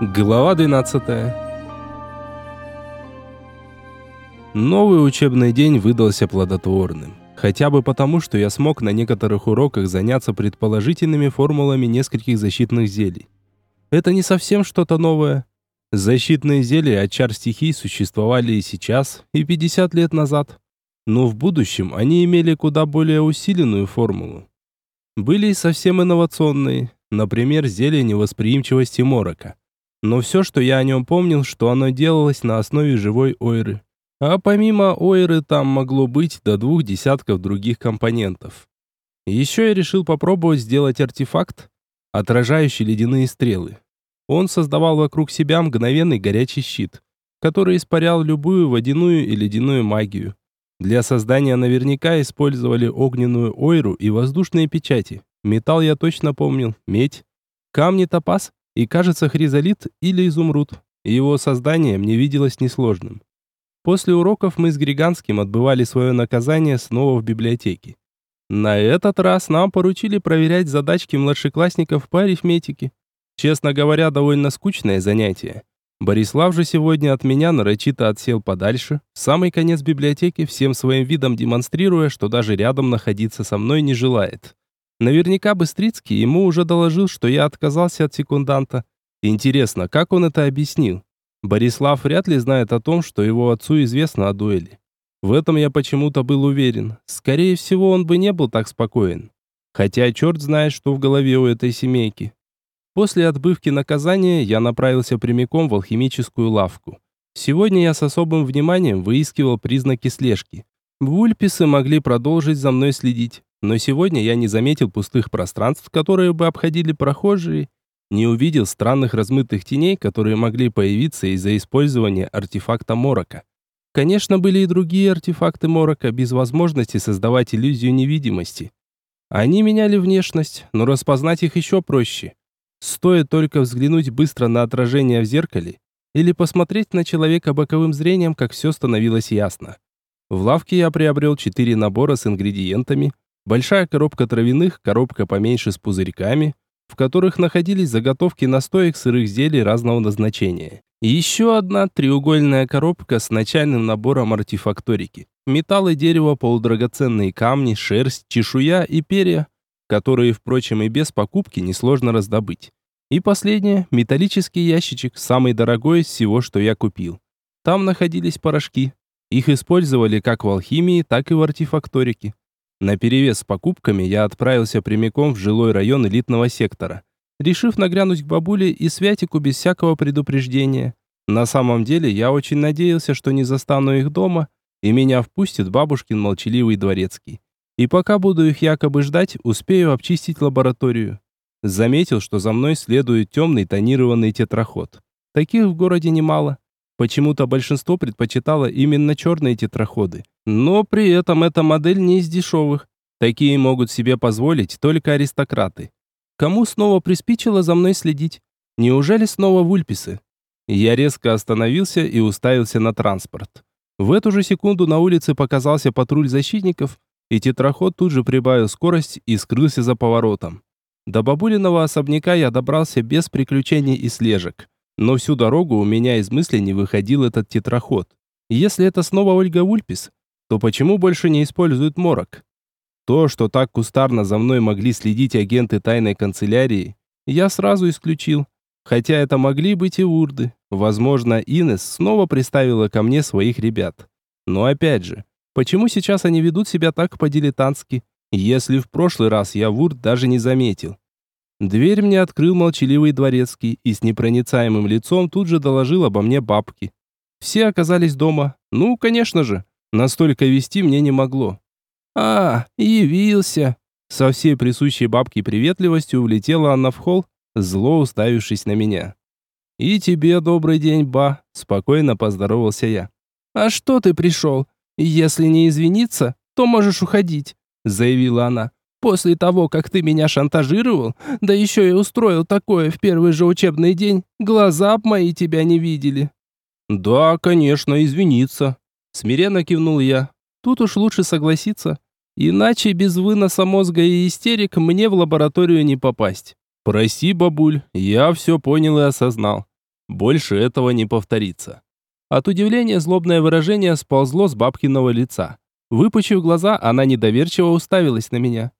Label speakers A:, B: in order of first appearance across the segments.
A: Глава 12. Новый учебный день выдался плодотворным. Хотя бы потому, что я смог на некоторых уроках заняться предположительными формулами нескольких защитных зелий. Это не совсем что-то новое. Защитные зелья от чар стихий существовали и сейчас, и 50 лет назад. Но в будущем они имели куда более усиленную формулу. Были и совсем инновационные, например, зелье невосприимчивости морока. Но все, что я о нем помнил, что оно делалось на основе живой ойры. А помимо ойры там могло быть до двух десятков других компонентов. Еще я решил попробовать сделать артефакт, отражающий ледяные стрелы. Он создавал вокруг себя мгновенный горячий щит, который испарял любую водяную и ледяную магию. Для создания наверняка использовали огненную ойру и воздушные печати. Металл я точно помнил, медь, камни топаз и, кажется, хризолит или изумруд. Его создание мне виделось несложным. После уроков мы с Григанским отбывали свое наказание снова в библиотеке. На этот раз нам поручили проверять задачки младшеклассников по арифметике. Честно говоря, довольно скучное занятие. Борислав же сегодня от меня нарочито отсел подальше, в самый конец библиотеки, всем своим видом демонстрируя, что даже рядом находиться со мной не желает. Наверняка Быстрицкий ему уже доложил, что я отказался от секунданта. Интересно, как он это объяснил? Борислав вряд ли знает о том, что его отцу известно о дуэли. В этом я почему-то был уверен. Скорее всего, он бы не был так спокоен. Хотя черт знает, что в голове у этой семейки. После отбывки наказания я направился прямиком в алхимическую лавку. Сегодня я с особым вниманием выискивал признаки слежки. Вульписы могли продолжить за мной следить. Но сегодня я не заметил пустых пространств, которые бы обходили прохожие, не увидел странных размытых теней, которые могли появиться из-за использования артефакта Морока. Конечно, были и другие артефакты Морока без возможности создавать иллюзию невидимости. Они меняли внешность, но распознать их еще проще. Стоит только взглянуть быстро на отражение в зеркале или посмотреть на человека боковым зрением, как все становилось ясно. В лавке я приобрел четыре набора с ингредиентами, Большая коробка травяных, коробка поменьше с пузырьками, в которых находились заготовки настоек сырых зелий разного назначения. И еще одна треугольная коробка с начальным набором артефакторики. Металл и дерево, полудрагоценные камни, шерсть, чешуя и перья, которые, впрочем, и без покупки несложно раздобыть. И последнее – металлический ящичек, самый дорогой из всего, что я купил. Там находились порошки. Их использовали как в алхимии, так и в артефакторике. На перевес с покупками я отправился прямиком в жилой район элитного сектора, решив нагрянуть к бабуле и Святику без всякого предупреждения. На самом деле, я очень надеялся, что не застану их дома, и меня впустит бабушкин молчаливый дворецкий. И пока буду их якобы ждать, успею обчистить лабораторию. Заметил, что за мной следует темный тонированный тетраход. Таких в городе немало. Почему-то большинство предпочитало именно черные тетраходы. Но при этом эта модель не из дешевых. Такие могут себе позволить только аристократы. Кому снова приспичило за мной следить? Неужели снова вульписы? Я резко остановился и уставился на транспорт. В эту же секунду на улице показался патруль защитников, и тетраход тут же прибавил скорость и скрылся за поворотом. До бабулиного особняка я добрался без приключений и слежек. Но всю дорогу у меня из мысли не выходил этот тетраход. Если это снова Ольга Вульпис, то почему больше не используют морок? То, что так кустарно за мной могли следить агенты тайной канцелярии, я сразу исключил. Хотя это могли быть и урды. Возможно, Инес снова приставила ко мне своих ребят. Но опять же, почему сейчас они ведут себя так по-дилетантски, если в прошлый раз я вурд даже не заметил? Дверь мне открыл молчаливый дворецкий и с непроницаемым лицом тут же доложил обо мне бабки. Все оказались дома. Ну, конечно же, настолько вести мне не могло. «А, явился!» Со всей присущей бабке приветливостью улетела она в холл, зло уставившись на меня. «И тебе добрый день, ба!» – спокойно поздоровался я. «А что ты пришел? Если не извиниться, то можешь уходить», – заявила она. После того, как ты меня шантажировал, да еще и устроил такое в первый же учебный день, глаза б мои тебя не видели». «Да, конечно, извиниться», — смиренно кивнул я. «Тут уж лучше согласиться, иначе без выноса мозга и истерик мне в лабораторию не попасть». «Прости, бабуль, я все понял и осознал. Больше этого не повторится. От удивления злобное выражение сползло с бабкиного лица. Выпучив глаза, она недоверчиво уставилась на меня.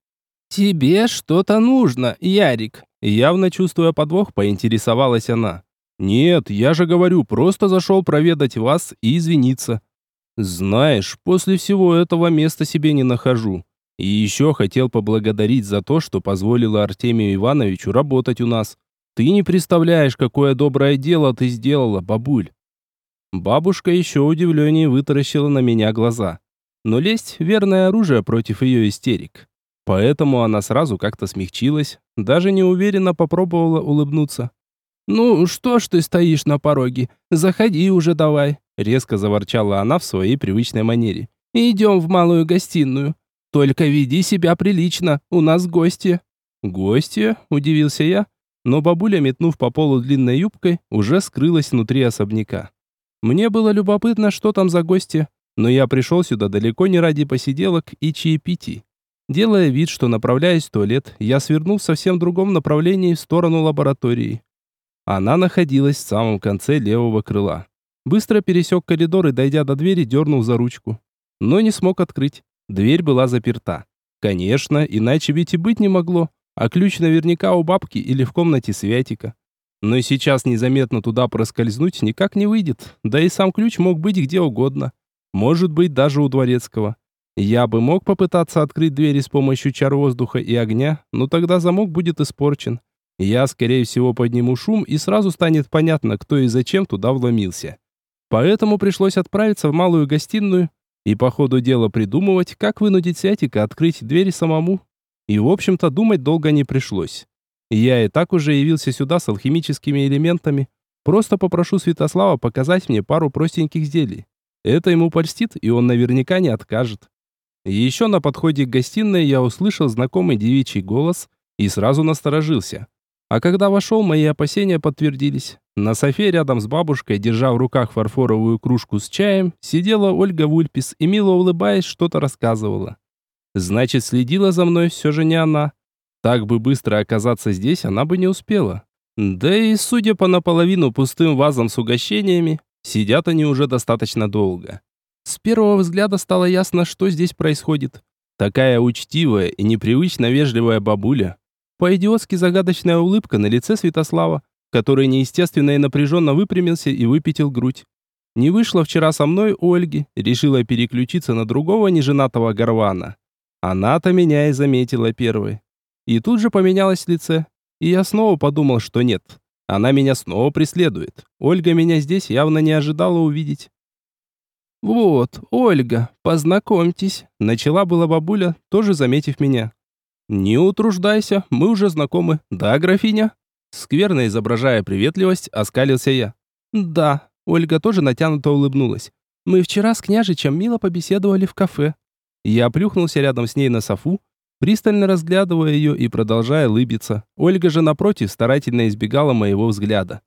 A: «Тебе что-то нужно, Ярик?» Явно чувствуя подвох, поинтересовалась она. «Нет, я же говорю, просто зашел проведать вас и извиниться. Знаешь, после всего этого места себе не нахожу. И еще хотел поблагодарить за то, что позволила Артемию Ивановичу работать у нас. Ты не представляешь, какое доброе дело ты сделала, бабуль. Бабушка еще удивленнее вытаращила на меня глаза. Но лесть – верное оружие против ее истерик. Поэтому она сразу как-то смягчилась, даже неуверенно попробовала улыбнуться. «Ну, что ж ты стоишь на пороге? Заходи уже давай!» Резко заворчала она в своей привычной манере. «Идем в малую гостиную. Только веди себя прилично, у нас гости». «Гости?» – удивился я, но бабуля, метнув по полу длинной юбкой, уже скрылась внутри особняка. Мне было любопытно, что там за гости, но я пришел сюда далеко не ради посиделок и чаепитий. Делая вид, что направляюсь в туалет, я свернул в совсем другом направлении в сторону лаборатории. Она находилась в самом конце левого крыла. Быстро пересек коридор и, дойдя до двери, дернул за ручку. Но не смог открыть. Дверь была заперта. Конечно, иначе ведь и быть не могло а ключ наверняка у бабки или в комнате Святика. Но сейчас незаметно туда проскользнуть никак не выйдет, да и сам ключ мог быть где угодно. Может быть, даже у дворецкого. Я бы мог попытаться открыть двери с помощью чар воздуха и огня, но тогда замок будет испорчен. Я, скорее всего, подниму шум, и сразу станет понятно, кто и зачем туда вломился. Поэтому пришлось отправиться в малую гостиную и по ходу дела придумывать, как вынудить Святика открыть двери самому. И, в общем-то, думать долго не пришлось. Я и так уже явился сюда с алхимическими элементами. Просто попрошу Святослава показать мне пару простеньких зелий. Это ему польстит, и он наверняка не откажет. Еще на подходе к гостиной я услышал знакомый девичий голос и сразу насторожился. А когда вошел, мои опасения подтвердились. На софе рядом с бабушкой, держа в руках фарфоровую кружку с чаем, сидела Ольга Вульпис и, мило улыбаясь, что-то рассказывала. Значит, следила за мной все же не она. Так бы быстро оказаться здесь она бы не успела. Да и, судя по наполовину пустым вазам с угощениями, сидят они уже достаточно долго. С первого взгляда стало ясно, что здесь происходит. Такая учтивая и непривычно вежливая бабуля. По-идиотски загадочная улыбка на лице Святослава, который неестественно и напряженно выпрямился и выпятил грудь. Не вышло вчера со мной Ольги, решила переключиться на другого неженатого горвана. Она-то меня и заметила первой. И тут же поменялось лице. И я снова подумал, что нет. Она меня снова преследует. Ольга меня здесь явно не ожидала увидеть. «Вот, Ольга, познакомьтесь», — начала была бабуля, тоже заметив меня. «Не утруждайся, мы уже знакомы, да, графиня?» Скверно изображая приветливость, оскалился я. «Да», — Ольга тоже натянуто улыбнулась. «Мы вчера с княжичем мило побеседовали в кафе. Я плюхнулся рядом с ней на софу, пристально разглядывая ее и продолжая лыбиться. Ольга же, напротив, старательно избегала моего взгляда.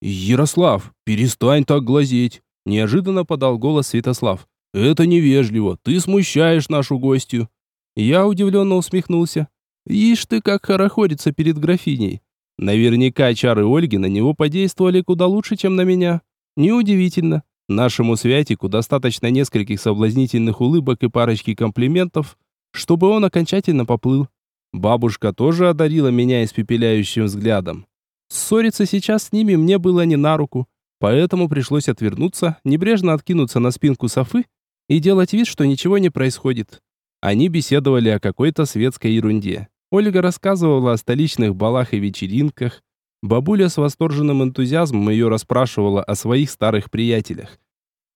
A: «Ярослав, перестань так глазеть!» Неожиданно подал голос Святослав. «Это невежливо, ты смущаешь нашу гостью». Я удивленно усмехнулся. «Ишь ты, как хорохорится перед графиней!» Наверняка чары Ольги на него подействовали куда лучше, чем на меня. Неудивительно. Нашему Святику достаточно нескольких соблазнительных улыбок и парочки комплиментов, чтобы он окончательно поплыл. Бабушка тоже одарила меня испепеляющим взглядом. Ссориться сейчас с ними мне было не на руку, поэтому пришлось отвернуться, небрежно откинуться на спинку софы и делать вид, что ничего не происходит. Они беседовали о какой-то светской ерунде. Ольга рассказывала о столичных балах и вечеринках, Бабуля с восторженным энтузиазмом ее расспрашивала о своих старых приятелях.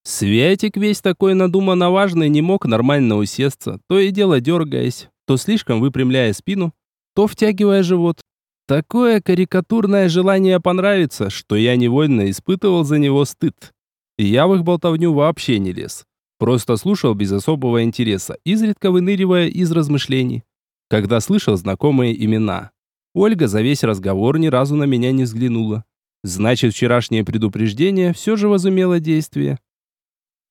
A: Светик весь такой надуманно важный не мог нормально усесться, то и дело дергаясь, то слишком выпрямляя спину, то втягивая живот. Такое карикатурное желание понравиться, что я невольно испытывал за него стыд. Я в их болтовню вообще не лез. Просто слушал без особого интереса, изредка выныривая из размышлений, когда слышал знакомые имена. Ольга за весь разговор ни разу на меня не взглянула. Значит, вчерашнее предупреждение все же возымело действие.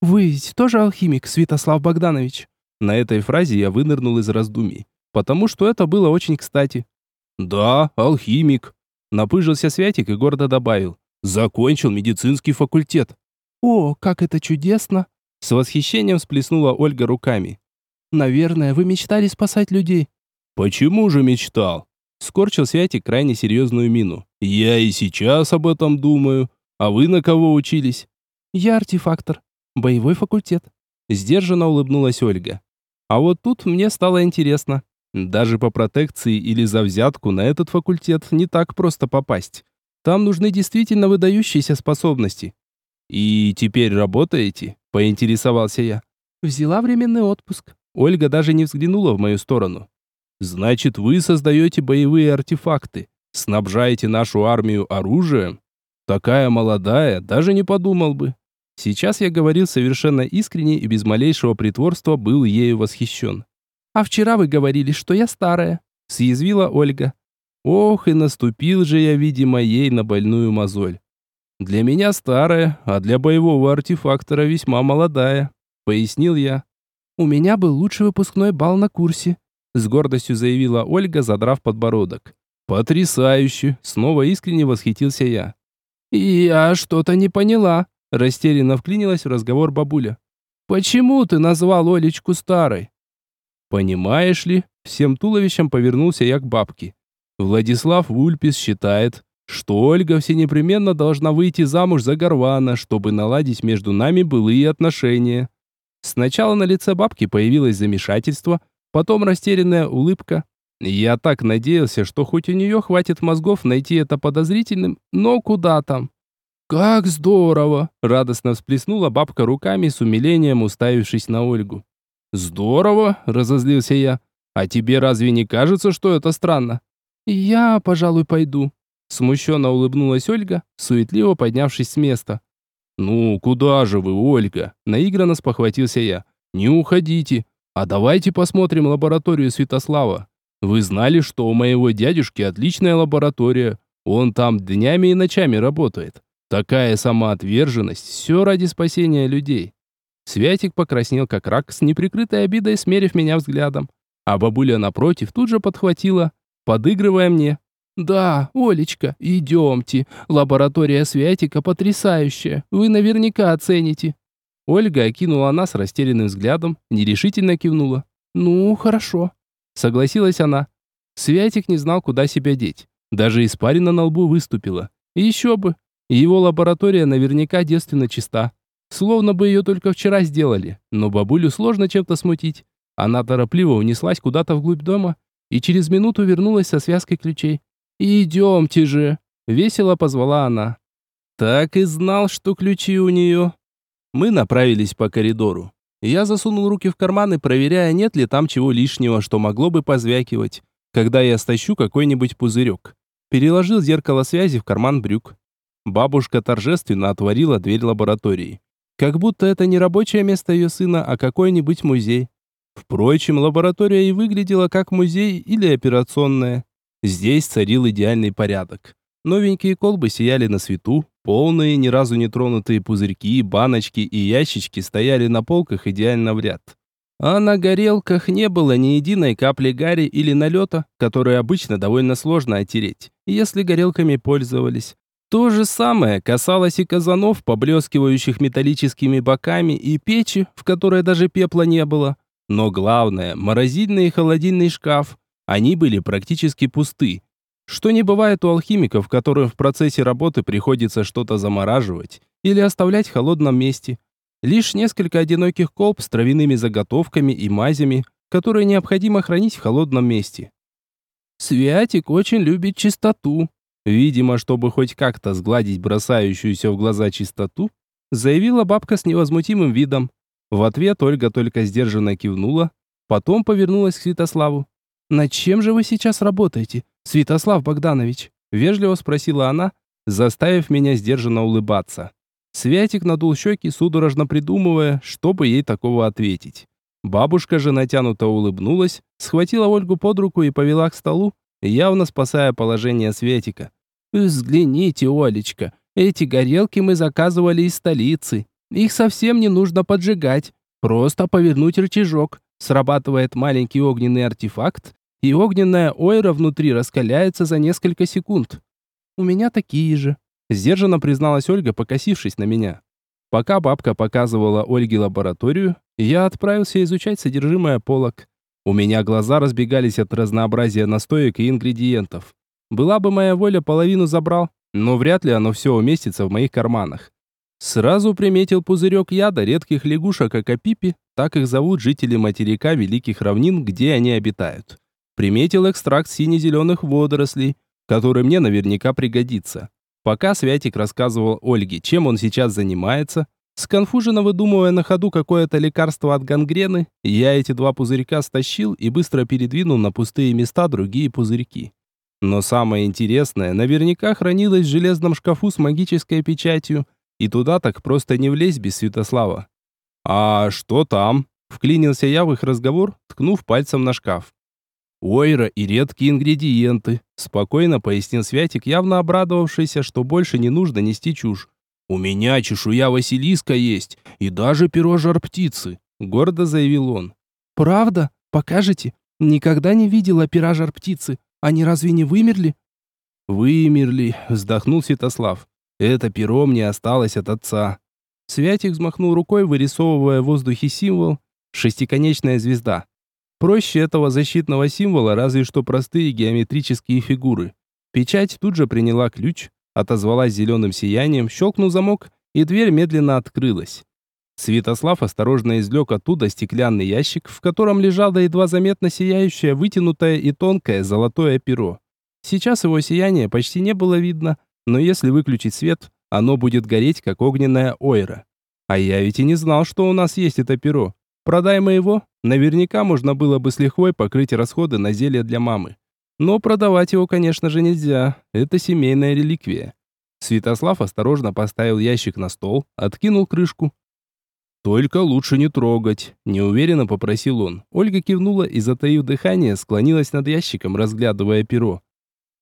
A: «Вы ведь тоже алхимик, Святослав Богданович?» На этой фразе я вынырнул из раздумий, потому что это было очень кстати. «Да, алхимик», — напыжился Святик и гордо добавил. Закончил медицинский факультет.
B: О, как это чудесно!
A: С восхищением всплеснула Ольга руками.
B: Наверное, вы мечтали спасать людей.
A: Почему же мечтал? Скорчил Святик крайне серьезную мину. Я и сейчас об этом думаю. А вы на кого учились?
B: Я артефактор. Боевой факультет.
A: Сдержанно улыбнулась Ольга. А вот тут мне стало интересно. Даже по протекции или за взятку на этот факультет не так просто попасть. Там нужны действительно выдающиеся способности. И теперь работаете? Поинтересовался я.
B: Взяла временный отпуск.
A: Ольга даже не взглянула в мою сторону. Значит, вы создаете боевые артефакты, снабжаете нашу армию оружием? Такая молодая, даже не подумал бы. Сейчас я говорил совершенно искренне и без малейшего притворства был ею восхищен.
B: «А вчера вы говорили, что я старая», — съязвила Ольга.
A: Ох, и наступил же я, видимо, ей на больную мозоль. Для меня старая, а для боевого артефактора весьма молодая, пояснил я.
B: У меня был лучший выпускной бал на курсе, с гордостью заявила Ольга, задрав подбородок.
A: Потрясающе, снова искренне восхитился я.
B: Я что-то не поняла, Растерянно вклинилась в разговор бабуля. «Почему ты назвал Олечку старой?»
A: «Понимаешь ли?» Всем туловищем повернулся я к бабке. Владислав Вульпис считает, что Ольга все непременно должна выйти замуж за Горвана, чтобы наладить между нами былые отношения. Сначала на лице бабки появилось замешательство, потом растерянная улыбка. Я так надеялся, что хоть у нее хватит мозгов найти это подозрительным, но куда там.
B: «Как здорово!»
A: – радостно всплеснула бабка руками с умилением, уставившись на Ольгу. «Здорово!» – разозлился я. «А тебе разве не кажется, что это странно?»
B: «Я, пожалуй, пойду», – смущенно улыбнулась Ольга, суетливо поднявшись с места.
A: «Ну, куда же вы, Ольга?» – наигранно спохватился я. «Не уходите, а давайте посмотрим лабораторию Святослава. Вы знали, что у моего дядюшки отличная лаборатория, он там днями и ночами работает. Такая самоотверженность, все ради спасения людей. Святик покраснел как рак, с неприкрытой обидой смерив меня взглядом. А бабуля напротив тут же подхватила, подыгрывая мне.
B: «Да, Олечка, идемте. Лаборатория Святика потрясающая. Вы наверняка оцените».
A: Ольга окинула нас растерянным взглядом, нерешительно кивнула.
B: «Ну, хорошо», —
A: согласилась она. Святик не знал, куда себя деть. Даже испарина на лбу выступила. Еще бы, его лаборатория наверняка девственно чиста. Словно бы ее только вчера сделали. Но бабулю сложно чем-то смутить. Она торопливо унеслась куда-то вглубь дома и через минуту вернулась со связкой ключей. «Идемте же!» — весело позвала она. Так и знал, что ключи у нее. Мы направились по коридору. Я засунул руки в карманы, проверяя, нет ли там чего лишнего, что могло бы позвякивать, когда я стащу какой-нибудь пузырек. Переложил зеркало связи в карман брюк. Бабушка торжественно отворила дверь лаборатории. Как будто это не рабочее место ее сына, а какой-нибудь музей. Впрочем, лаборатория и выглядела как музей или операционная. Здесь царил идеальный порядок. Новенькие колбы сияли на свету, полные, ни разу не тронутые пузырьки, баночки и ящички стояли на полках идеально в ряд. А на горелках не было ни единой капли гари или налета, которые обычно довольно сложно оттереть, если горелками пользовались. То же самое касалось и казанов, поблескивающих металлическими боками, и печи, в которой даже пепла не было. Но главное, морозильный и холодильный шкаф, они были практически пусты. Что не бывает у алхимиков, которым в процессе работы приходится что-то замораживать или оставлять в холодном месте. Лишь несколько одиноких колб с травяными заготовками и мазями, которые необходимо хранить в холодном месте. Святик очень любит чистоту, Видимо, чтобы хоть как-то сгладить бросающуюся в глаза чистоту, заявила бабка с невозмутимым видом. В ответ Ольга только сдержанно кивнула, потом повернулась к Святославу.
B: «Над чем же вы сейчас работаете, Святослав Богданович?»
A: Вежливо спросила она, заставив меня сдержанно улыбаться. Святик надул щеки, судорожно придумывая, чтобы ей такого ответить. Бабушка же натянуто улыбнулась, схватила Ольгу под руку и повела к столу, явно спасая положение Светика.
B: «Взгляните, Олечка, эти горелки мы заказывали из столицы. Их совсем не нужно поджигать. Просто повернуть рычажок. Срабатывает маленький огненный артефакт, и огненная ойра внутри раскаляется за несколько секунд. У меня такие же.
A: Сдержанно призналась Ольга, покосившись на меня. Пока бабка показывала Ольге лабораторию, я отправился изучать содержимое полок. У меня глаза разбегались от разнообразия настоек и ингредиентов. Была бы моя воля, половину забрал, но вряд ли оно все уместится в моих карманах. Сразу приметил пузырек яда редких лягушек Акапипи, так их зовут жители материка Великих Равнин, где они обитают. Приметил экстракт сине-зеленых водорослей, который мне наверняка пригодится. Пока Святик рассказывал Ольге, чем он сейчас занимается, сконфуженно выдумывая на ходу какое-то лекарство от гангрены, я эти два пузырька стащил и быстро передвинул на пустые места другие пузырьки. Но самое интересное наверняка хранилось в железном шкафу с магической печатью, и туда так просто не влезть без Святослава. «А что там?» — вклинился я в их разговор, ткнув пальцем на шкаф. Ойра и редкие ингредиенты, спокойно пояснил Святик, явно обрадовавшийся, что больше не нужно нести чушь. У меня чешуя Василиска есть и даже перо жар-птицы, гордо заявил он.
B: Правда? Покажете? Никогда не видела пера жар-птицы. Они разве не вымерли?
A: Вымерли, вздохнул Святослав. Это перо мне осталось от отца. Святик взмахнул рукой, вырисовывая в воздухе символ шестиконечная звезда. Проще этого защитного символа разве что простые геометрические фигуры. Печать тут же приняла ключ, отозвалась зеленым сиянием, щелкнул замок, и дверь медленно открылась. Святослав осторожно извлек оттуда стеклянный ящик, в котором лежало едва заметно сияющее, вытянутое и тонкое золотое перо. Сейчас его сияние почти не было видно, но если выключить свет, оно будет гореть, как огненная ойра. А я ведь и не знал, что у нас есть это перо. Продай мы его, наверняка можно было бы с лихвой покрыть расходы на зелье для мамы. Но продавать его, конечно же, нельзя. Это семейная реликвия. Святослав осторожно поставил ящик на стол, откинул крышку. «Только лучше не трогать», – неуверенно попросил он. Ольга кивнула и, затаив дыхание, склонилась над ящиком, разглядывая перо.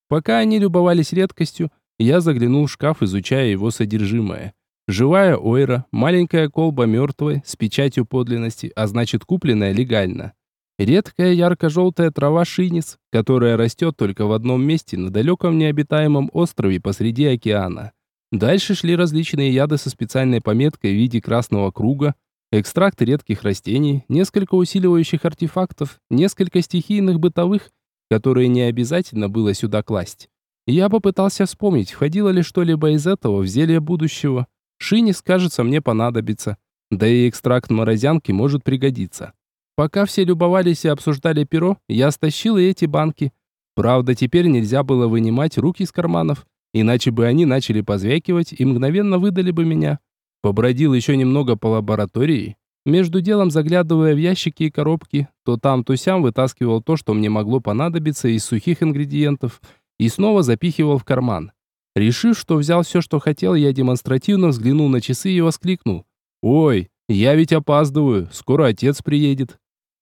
A: Пока они любовались редкостью, я заглянул в шкаф, изучая его содержимое. Живая ойра, маленькая колба мертвой, с печатью подлинности, а значит купленная легально. Редкая ярко-желтая трава шинис, которая растет только в одном месте на далеком необитаемом острове посреди океана. Дальше шли различные яды со специальной пометкой в виде красного круга, экстракты редких растений, несколько усиливающих артефактов, несколько стихийных бытовых, которые не обязательно было сюда класть. Я попытался вспомнить, входило ли что-либо из этого в зелье будущего. Шинис, кажется, мне понадобится. Да и экстракт морозянки может пригодиться. Пока все любовались и обсуждали перо, я стащил и эти банки. Правда, теперь нельзя было вынимать руки из карманов, иначе бы они начали позвякивать и мгновенно выдали бы меня. Побродил еще немного по лаборатории, между делом заглядывая в ящики и коробки, то там, то сям вытаскивал то, что мне могло понадобиться из сухих ингредиентов, и снова запихивал в карман. Решив, что взял все, что хотел, я демонстративно взглянул на часы и воскликнул. «Ой, я ведь опаздываю, скоро отец приедет».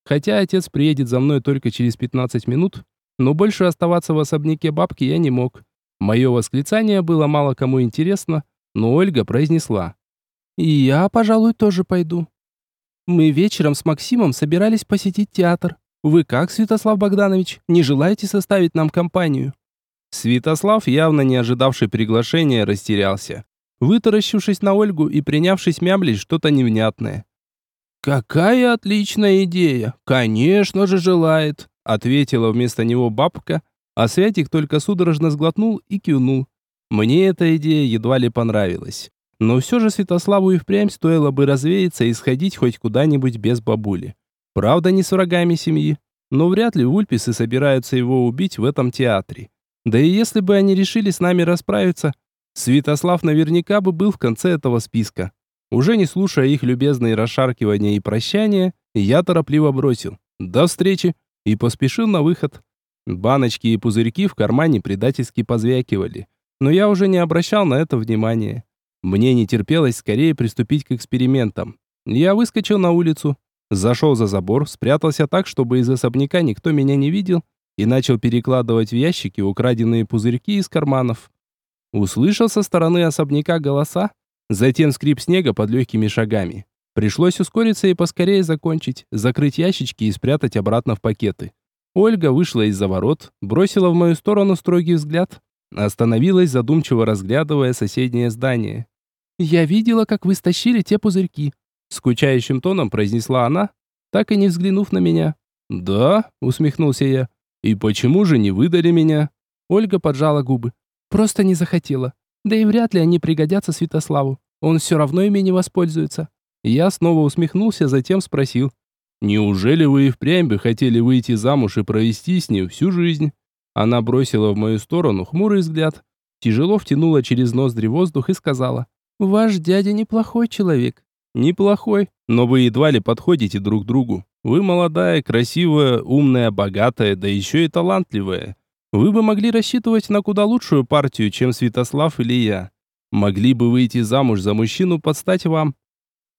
A: Хотя отец приедет за мной только через 15 минут, но больше оставаться в особняке бабки я не мог. Мое восклицание было мало кому интересно, но Ольга произнесла. «И я, пожалуй, тоже пойду. Мы вечером с Максимом собирались посетить театр. Вы как, Святослав Богданович, не желаете составить нам компанию?» Святослав, явно не ожидавший приглашения, растерялся, вытаращившись на Ольгу и принявшись мямлить что-то невнятное. «Какая отличная идея! Конечно же желает!» ответила вместо него бабка, а Святик только судорожно сглотнул и кивнул. Мне эта идея едва ли понравилась. Но все же Святославу и впрямь стоило бы развеяться и сходить хоть куда-нибудь без бабули. Правда, не с врагами семьи, но вряд ли вульписы собираются его убить в этом театре. Да и если бы они решили с нами расправиться, Святослав наверняка бы был в конце этого списка. Уже не слушая их любезные расшаркивания и прощания, я торопливо бросил «До встречи!» и поспешил на выход. Баночки и пузырьки в кармане предательски позвякивали, но я уже не обращал на это внимания. Мне не терпелось скорее приступить к экспериментам. Я выскочил на улицу, зашел за забор, спрятался так, чтобы из особняка никто меня не видел, и начал перекладывать в ящики украденные пузырьки из карманов. Услышал со стороны особняка голоса, затем скрип снега под легкими шагами. Пришлось ускориться и поскорее закончить, закрыть ящички и спрятать обратно в пакеты. Ольга вышла из-за ворот, бросила в мою сторону строгий взгляд, Остановилась, задумчиво разглядывая соседнее здание.
B: «Я видела, как вы стащили те пузырьки», — скучающим тоном произнесла она, так и не взглянув на меня.
A: «Да?» — усмехнулся я. «И почему же не выдали меня?»
B: Ольга поджала губы. «Просто не захотела. Да и вряд ли они пригодятся Святославу. Он все равно ими не воспользуется».
A: Я снова усмехнулся, затем спросил. «Неужели вы и впрямь бы хотели выйти замуж и провести с ним всю жизнь?» Она бросила в мою сторону хмурый взгляд, тяжело втянула через ноздри воздух и сказала. «Ваш дядя неплохой человек». «Неплохой, но вы едва ли подходите друг другу. Вы молодая, красивая, умная, богатая, да еще и талантливая. Вы бы могли рассчитывать на куда лучшую партию, чем Святослав или я. Могли бы выйти замуж за мужчину под стать вам.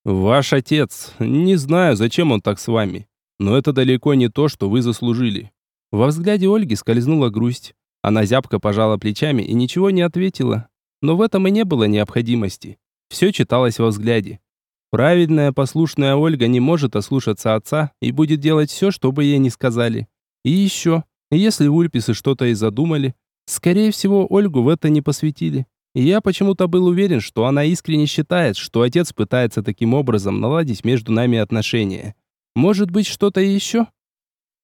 A: Ваш отец, не знаю, зачем он так с вами, но это далеко не то, что вы заслужили. Во взгляде Ольги скользнула грусть. Она зябко пожала плечами и ничего не ответила. Но в этом и не было необходимости. Все читалось во взгляде. Правильная, послушная Ольга не может ослушаться отца и будет делать все, что бы ей ни сказали. И еще, если Ульписы что-то и задумали, скорее всего, Ольгу в это не посвятили. Я почему-то был уверен, что она искренне считает, что отец пытается таким образом наладить между нами отношения. Может быть, что-то еще?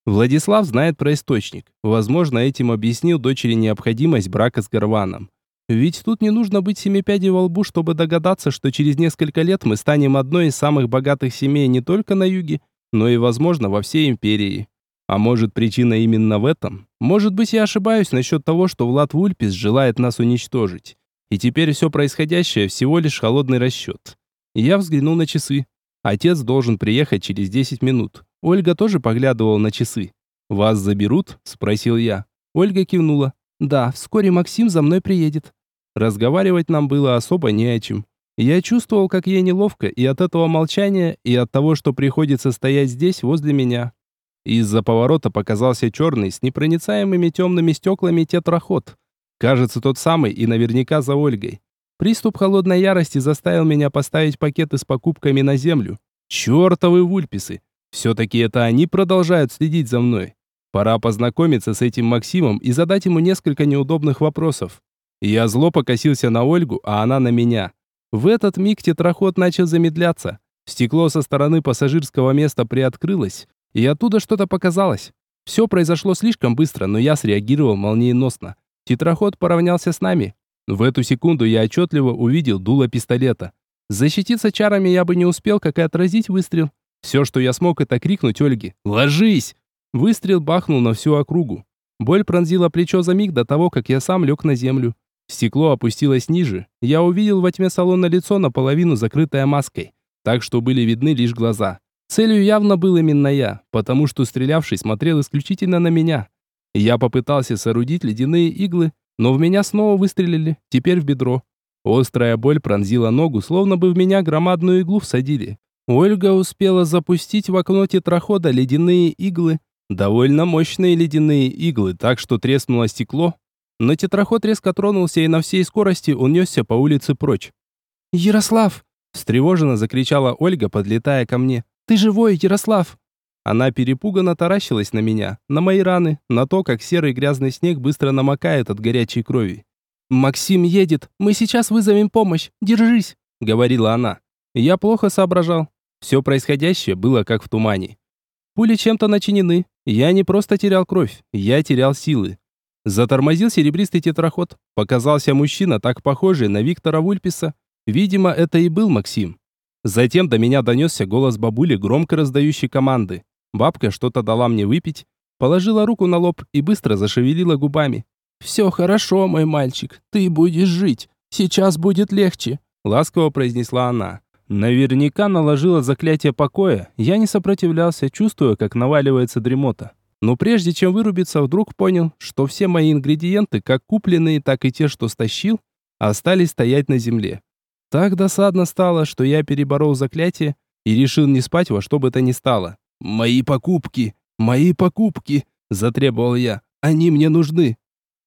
A: Владислав знает про источник. Возможно, этим объяснил дочери необходимость брака с Горваном. Ведь тут не нужно быть семипядей во лбу, чтобы догадаться, что через несколько лет мы станем одной из самых богатых семей не только на юге, но и, возможно, во всей империи. А может, причина именно в этом? Может быть, я ошибаюсь насчет того, что Влад Вульпис желает нас уничтожить. И теперь все происходящее всего лишь холодный расчет. Я взглянул на часы. Отец должен приехать через 10 минут. Ольга тоже поглядывала на часы. «Вас заберут?» – спросил я. Ольга кивнула. «Да, вскоре Максим за мной приедет». Разговаривать нам было особо не о чем. Я чувствовал, как ей неловко и от этого молчания, и от того, что приходится стоять здесь, возле меня. Из-за поворота показался черный с непроницаемыми темными стеклами тетраход. Кажется, тот самый и наверняка за Ольгой. Приступ холодной ярости заставил меня поставить пакеты с покупками на землю. Чертовы вульписы! Все-таки это они продолжают следить за мной. Пора познакомиться с этим Максимом и задать ему несколько неудобных вопросов. Я зло покосился на Ольгу, а она на меня. В этот миг тетраход начал замедляться. Стекло со стороны пассажирского места приоткрылось, и оттуда что-то показалось. Все произошло слишком быстро, но я среагировал молниеносно. Тетраход поравнялся с нами. В эту секунду я отчетливо увидел дуло пистолета. Защититься чарами я бы не успел, как и отразить выстрел. Все, что я смог, это крикнуть Ольге «Ложись!». Выстрел бахнул на всю округу. Боль пронзила плечо за миг до того, как я сам лег на землю. Стекло опустилось ниже. Я увидел во тьме салона лицо наполовину закрытое маской, так что были видны лишь глаза. Целью явно был именно я, потому что стрелявший смотрел исключительно на меня. Я попытался соорудить ледяные иглы, но в меня снова выстрелили, теперь в бедро. Острая боль пронзила ногу, словно бы в меня громадную иглу всадили. Ольга успела запустить в окно тетрахода ледяные иглы, довольно мощные ледяные иглы, так что треснуло стекло, но тетраход резко тронулся и на всей скорости унесся по улице прочь.
B: «Ярослав!»
A: – встревоженно закричала Ольга, подлетая ко мне.
B: «Ты живой, Ярослав!»
A: Она перепуганно таращилась на меня, на мои раны, на то, как серый грязный снег быстро намокает от горячей крови.
B: «Максим едет! Мы сейчас вызовем помощь! Держись!» – говорила она.
A: Я плохо соображал. Все происходящее было как в тумане. Пули чем-то начинены. Я не просто терял кровь, я терял силы. Затормозил серебристый тетраход. Показался мужчина, так похожий на Виктора Вульписа. Видимо, это и был Максим. Затем до меня донесся голос бабули, громко раздающей команды. Бабка что-то дала мне выпить, положила руку на лоб и быстро зашевелила губами.
B: «Все хорошо, мой мальчик, ты будешь жить. Сейчас будет легче», —
A: ласково произнесла она. Наверняка наложила заклятие покоя. Я не сопротивлялся, чувствуя, как наваливается дремота. Но прежде чем вырубиться, вдруг понял, что все мои ингредиенты, как купленные, так и те, что стащил, остались стоять на земле. Так досадно стало, что я переборол заклятие и решил не спать во что бы то ни стало. «Мои покупки! Мои покупки!» – затребовал я. «Они мне нужны!»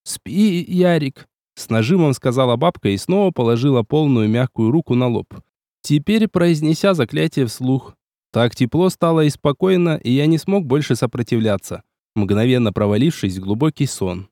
B: «Спи, Ярик!»
A: – с нажимом сказала бабка и снова положила полную мягкую руку на лоб. Теперь произнеся заклятие вслух, так тепло стало и спокойно, и я не смог больше сопротивляться, мгновенно провалившись в глубокий сон.